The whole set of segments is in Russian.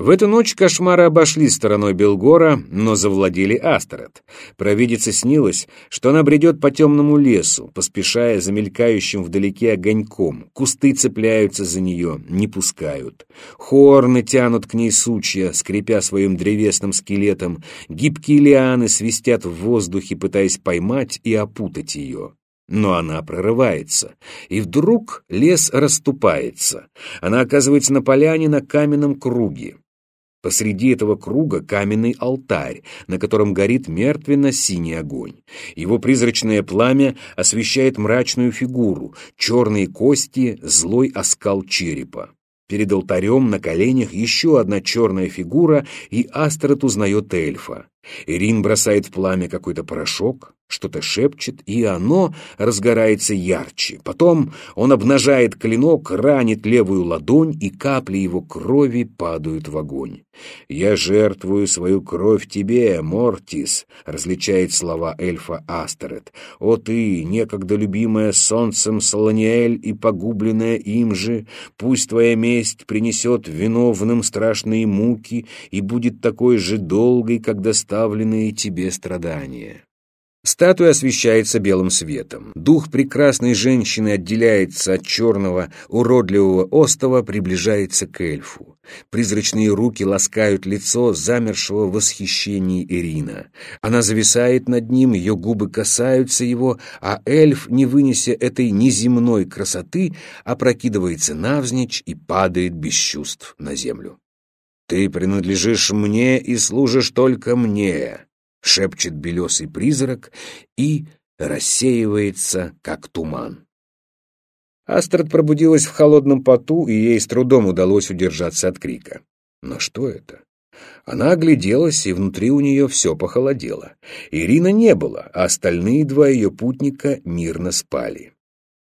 В эту ночь кошмары обошли стороной Белгора, но завладели Астерет. Провидице снилось, что она бредет по темному лесу, поспешая за мелькающим вдалеке огоньком. Кусты цепляются за нее, не пускают. Хорны тянут к ней сучья, скрипя своим древесным скелетом. Гибкие лианы свистят в воздухе, пытаясь поймать и опутать ее. Но она прорывается, и вдруг лес расступается. Она оказывается на поляне на каменном круге. Посреди этого круга каменный алтарь, на котором горит мертвенно-синий огонь. Его призрачное пламя освещает мрачную фигуру, черные кости, злой оскал черепа. Перед алтарем на коленях еще одна черная фигура, и Астрид узнает эльфа. Ирин бросает в пламя какой-то порошок, что-то шепчет, и оно разгорается ярче. Потом он обнажает клинок, ранит левую ладонь, и капли его крови падают в огонь. «Я жертвую свою кровь тебе, Мортис», — различает слова эльфа Астерет. «О ты, некогда любимая солнцем Солониэль и погубленная им же, пусть твоя месть принесет виновным страшные муки и будет такой же долгой, как доставленные тебе страдания». Статуя освещается белым светом. Дух прекрасной женщины отделяется от черного, уродливого остова, приближается к эльфу. Призрачные руки ласкают лицо замершего в восхищении Ирина. Она зависает над ним, ее губы касаются его, а эльф, не вынеся этой неземной красоты, опрокидывается навзничь и падает без чувств на землю. «Ты принадлежишь мне и служишь только мне», — шепчет белесый призрак и рассеивается, как туман. Астрид пробудилась в холодном поту, и ей с трудом удалось удержаться от крика. Но что это? Она огляделась, и внутри у нее все похолодело. Ирина не было, а остальные два ее путника мирно спали.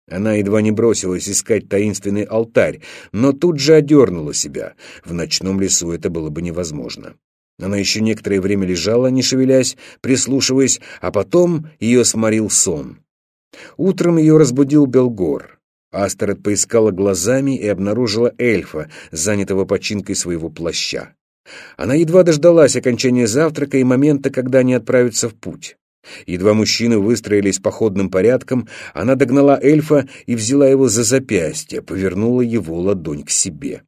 Она едва не бросилась искать таинственный алтарь, но тут же одернула себя. В ночном лесу это было бы невозможно. Она еще некоторое время лежала, не шевелясь, прислушиваясь, а потом ее сморил сон. Утром ее разбудил Белгор. Астерет поискала глазами и обнаружила эльфа, занятого починкой своего плаща. Она едва дождалась окончания завтрака и момента, когда они отправятся в путь. Едва мужчины выстроились походным порядком, она догнала эльфа и взяла его за запястье, повернула его ладонь к себе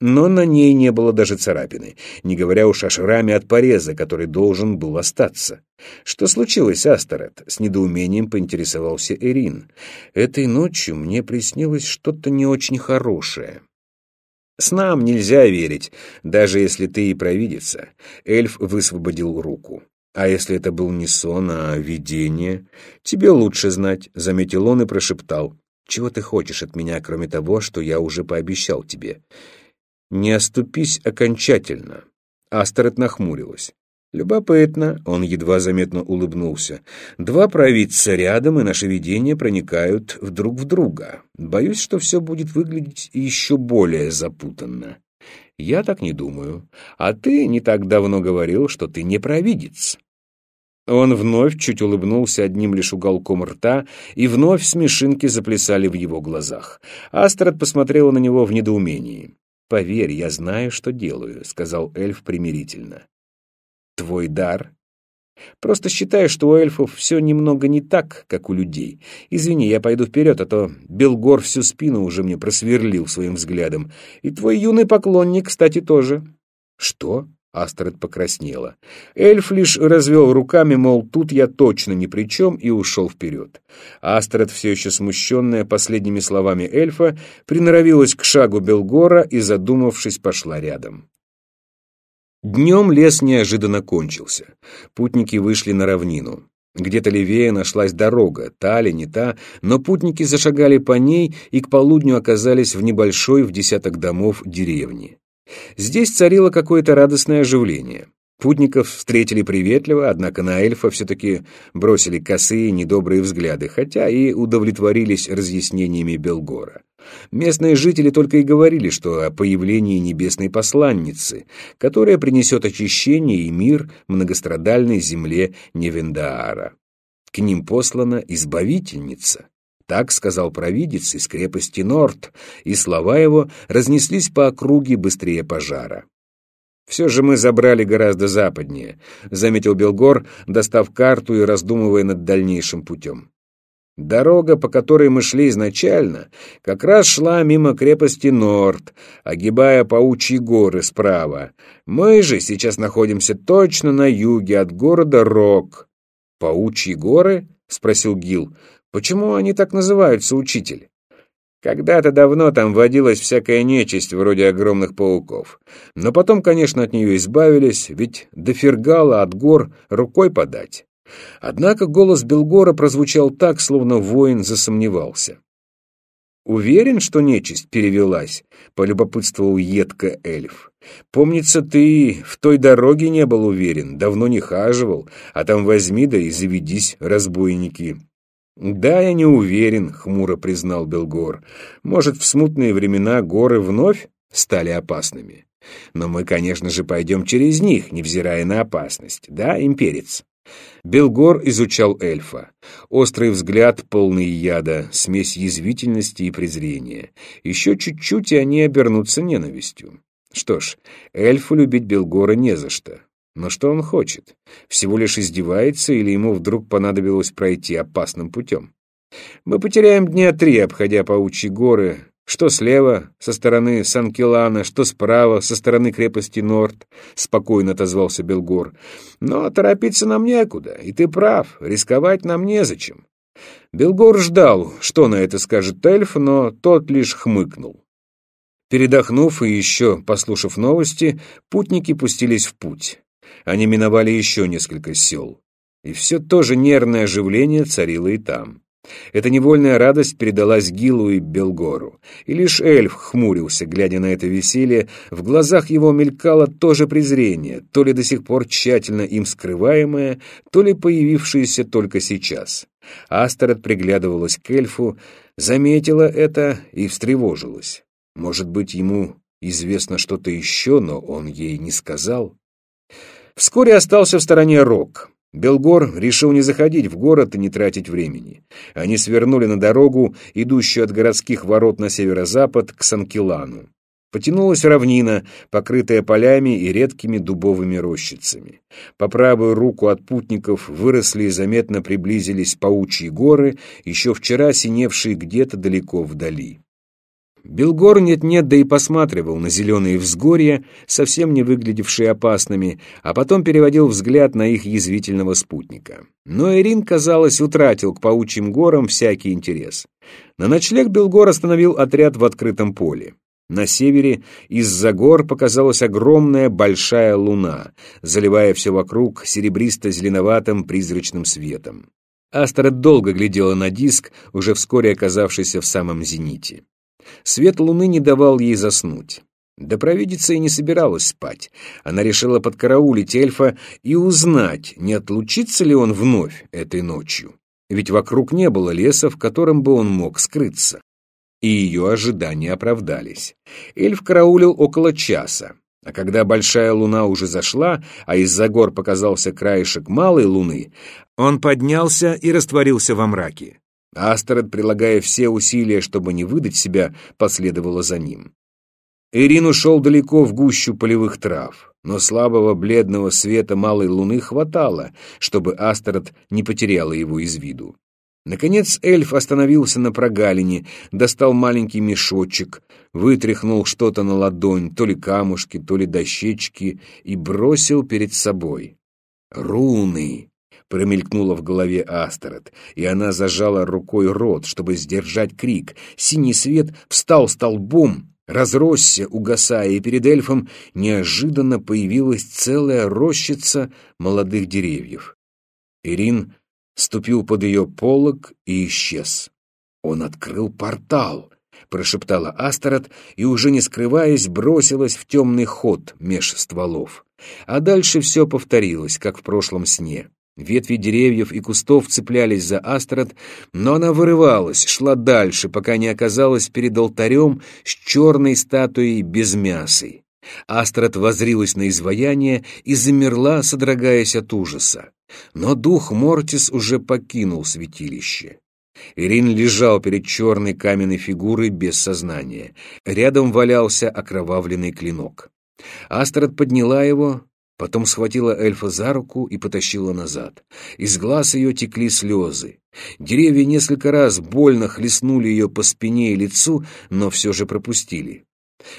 но на ней не было даже царапины, не говоря уж о шраме от пореза, который должен был остаться. «Что случилось, Астерет?» — с недоумением поинтересовался Эрин. «Этой ночью мне приснилось что-то не очень хорошее». «Снам нельзя верить, даже если ты и провидица». Эльф высвободил руку. «А если это был не сон, а видение? Тебе лучше знать», — заметил он и прошептал. «Чего ты хочешь от меня, кроме того, что я уже пообещал тебе?» «Не оступись окончательно». Астерет нахмурилась. Любопытно, он едва заметно улыбнулся. Два провидца рядом, и наши видения проникают друг в друга. Боюсь, что все будет выглядеть еще более запутанно. Я так не думаю. А ты не так давно говорил, что ты не провидец. Он вновь чуть улыбнулся одним лишь уголком рта, и вновь смешинки заплясали в его глазах. Астрид посмотрела на него в недоумении. «Поверь, я знаю, что делаю», — сказал эльф примирительно. «Твой дар?» «Просто считаю, что у эльфов все немного не так, как у людей. Извини, я пойду вперед, а то Белгор всю спину уже мне просверлил своим взглядом. И твой юный поклонник, кстати, тоже». «Что?» Астрид покраснела. Эльф лишь развел руками, мол, тут я точно ни при чем, и ушел вперед. Астрид, все еще смущенная последними словами эльфа, приноровилась к шагу Белгора и, задумавшись, пошла рядом. Днем лес неожиданно кончился. Путники вышли на равнину. Где-то левее нашлась дорога, та ли не та, но путники зашагали по ней и к полудню оказались в небольшой в десяток домов деревни. Здесь царило какое-то радостное оживление. Путников встретили приветливо, однако на эльфа все-таки бросили косые недобрые взгляды, хотя и удовлетворились разъяснениями Белгора. Местные жители только и говорили, что о появлении небесной посланницы, которая принесет очищение и мир многострадальной земле Невендаара. К ним послана избавительница. Так сказал провидец из крепости Норт, и слова его разнеслись по округе быстрее пожара. «Все же мы забрали гораздо западнее», — заметил Белгор, достав карту и раздумывая над дальнейшим путем. Дорога, по которой мы шли изначально, как раз шла мимо крепости Норд, огибая паучьи горы справа. Мы же сейчас находимся точно на юге от города Рок. «Паучьи горы?» — спросил Гил. «Почему они так называются, учитель?» Когда-то давно там водилась всякая нечисть, вроде огромных пауков. Но потом, конечно, от нее избавились, ведь до Фергала от гор рукой подать. Однако голос Белгора прозвучал так, словно воин засомневался. «Уверен, что нечисть перевелась?» — полюбопытствовал едко эльф. «Помнится, ты в той дороге не был уверен, давно не хаживал, а там возьми да и заведись, разбойники». «Да, я не уверен», — хмуро признал Белгор. «Может, в смутные времена горы вновь стали опасными? Но мы, конечно же, пойдем через них, невзирая на опасность. Да, имперец?» Белгор изучал эльфа. Острый взгляд, полный яда, смесь язвительности и презрения. Еще чуть-чуть, и они обернутся ненавистью. Что ж, эльфу любить Белгора не за что. Но что он хочет? Всего лишь издевается или ему вдруг понадобилось пройти опасным путем? Мы потеряем дня три, обходя паучьи горы, что слева, со стороны Санкелана, что справа, со стороны крепости Норд, — спокойно отозвался Белгор. Но торопиться нам некуда, и ты прав, рисковать нам незачем. Белгор ждал, что на это скажет эльф, но тот лишь хмыкнул. Передохнув и еще послушав новости, путники пустились в путь. Они миновали еще несколько сел. И все то же нервное оживление царило и там. Эта невольная радость передалась Гилу и Белгору. И лишь эльф хмурился, глядя на это веселье. В глазах его мелькало то же презрение, то ли до сих пор тщательно им скрываемое, то ли появившееся только сейчас. Астерот приглядывалась к эльфу, заметила это и встревожилась. Может быть, ему известно что-то еще, но он ей не сказал? Вскоре остался в стороне Рок. Белгор решил не заходить в город и не тратить времени. Они свернули на дорогу, идущую от городских ворот на северо-запад к Санкилану. Потянулась равнина, покрытая полями и редкими дубовыми рощицами. По правую руку от путников выросли и заметно приблизились паучьи горы, еще вчера синевшие где-то далеко вдали. Белгор нет-нет, да и посматривал на зеленые взгорья, совсем не выглядевшие опасными, а потом переводил взгляд на их язвительного спутника. Но Ирин, казалось, утратил к паучьим горам всякий интерес. На ночлег Белгор остановил отряд в открытом поле. На севере из-за гор показалась огромная большая луна, заливая все вокруг серебристо-зеленоватым призрачным светом. Астрид долго глядела на диск, уже вскоре оказавшийся в самом зените. Свет луны не давал ей заснуть. Да провидица и не собиралась спать. Она решила подкараулить эльфа и узнать, не отлучится ли он вновь этой ночью. Ведь вокруг не было леса, в котором бы он мог скрыться. И ее ожидания оправдались. Эльф караулил около часа. А когда большая луна уже зашла, а из-за гор показался краешек малой луны, он поднялся и растворился во мраке. Астерет, прилагая все усилия, чтобы не выдать себя, последовала за ним. Ирин ушел далеко в гущу полевых трав, но слабого бледного света малой луны хватало, чтобы Астерет не потеряла его из виду. Наконец эльф остановился на прогалине, достал маленький мешочек, вытряхнул что-то на ладонь, то ли камушки, то ли дощечки, и бросил перед собой. «Руны!» Промелькнуло в голове Астерет, и она зажала рукой рот, чтобы сдержать крик. Синий свет встал столбом, разросся, угасая, и перед эльфом неожиданно появилась целая рощица молодых деревьев. Ирин ступил под ее полог и исчез. Он открыл портал —— прошептала Астерот и, уже не скрываясь, бросилась в темный ход меж стволов. А дальше все повторилось, как в прошлом сне. Ветви деревьев и кустов цеплялись за Астрад, но она вырывалась, шла дальше, пока не оказалась перед алтарем с черной статуей без мясой. Астрад возрилась на изваяние и замерла, содрогаясь от ужаса. Но дух Мортис уже покинул святилище. Ирин лежал перед черной каменной фигурой без сознания. Рядом валялся окровавленный клинок. Астрид подняла его, потом схватила эльфа за руку и потащила назад. Из глаз ее текли слезы. Деревья несколько раз больно хлестнули ее по спине и лицу, но все же пропустили.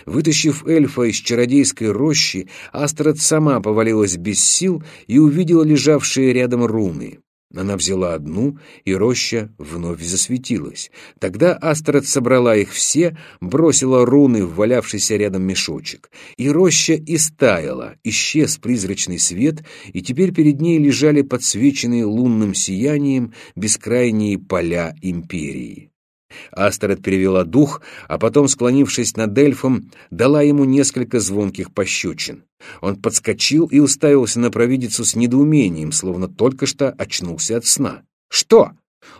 Вытащив эльфа из чародейской рощи, Астрид сама повалилась без сил и увидела лежавшие рядом руны. Она взяла одну, и роща вновь засветилась. Тогда Астрид собрала их все, бросила руны в валявшийся рядом мешочек. И роща истаяла, исчез призрачный свет, и теперь перед ней лежали подсвеченные лунным сиянием бескрайние поля империи. Астерет перевела дух, а потом, склонившись над эльфом, дала ему несколько звонких пощечин. Он подскочил и уставился на провидицу с недоумением, словно только что очнулся от сна. «Что?»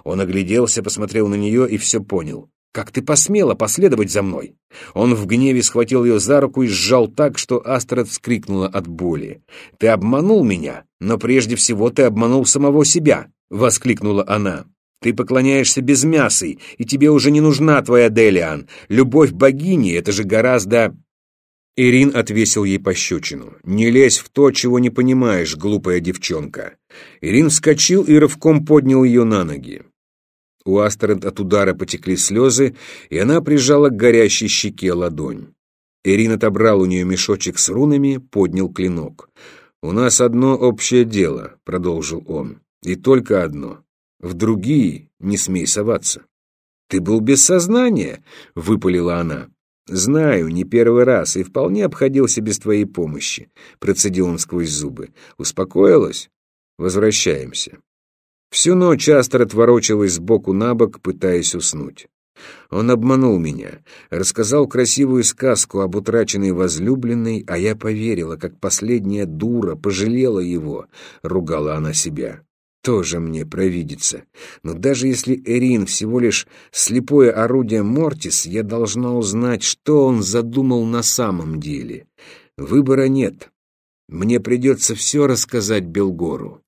Он огляделся, посмотрел на нее и все понял. «Как ты посмела последовать за мной?» Он в гневе схватил ее за руку и сжал так, что Астрид вскрикнула от боли. «Ты обманул меня, но прежде всего ты обманул самого себя!» — воскликнула она. Ты поклоняешься без мясой, и тебе уже не нужна твоя Делиан. Любовь богини — это же гораздо...» Ирин отвесил ей пощечину. «Не лезь в то, чего не понимаешь, глупая девчонка». Ирин вскочил и рывком поднял ее на ноги. У Астерет от удара потекли слезы, и она прижала к горящей щеке ладонь. Ирин отобрал у нее мешочек с рунами, поднял клинок. «У нас одно общее дело», — продолжил он, — «и только одно. В другие не смей соваться. «Ты был без сознания», — выпалила она. «Знаю, не первый раз, и вполне обходился без твоей помощи», — процедил он сквозь зубы. «Успокоилась? Возвращаемся». Всю ночь Астра отворочилась сбоку на бок, пытаясь уснуть. Он обманул меня, рассказал красивую сказку об утраченной возлюбленной, а я поверила, как последняя дура пожалела его, ругала она себя тоже мне провидится. Но даже если Эрин всего лишь слепое орудие Мортис, я должна узнать, что он задумал на самом деле. Выбора нет. Мне придется все рассказать Белгору.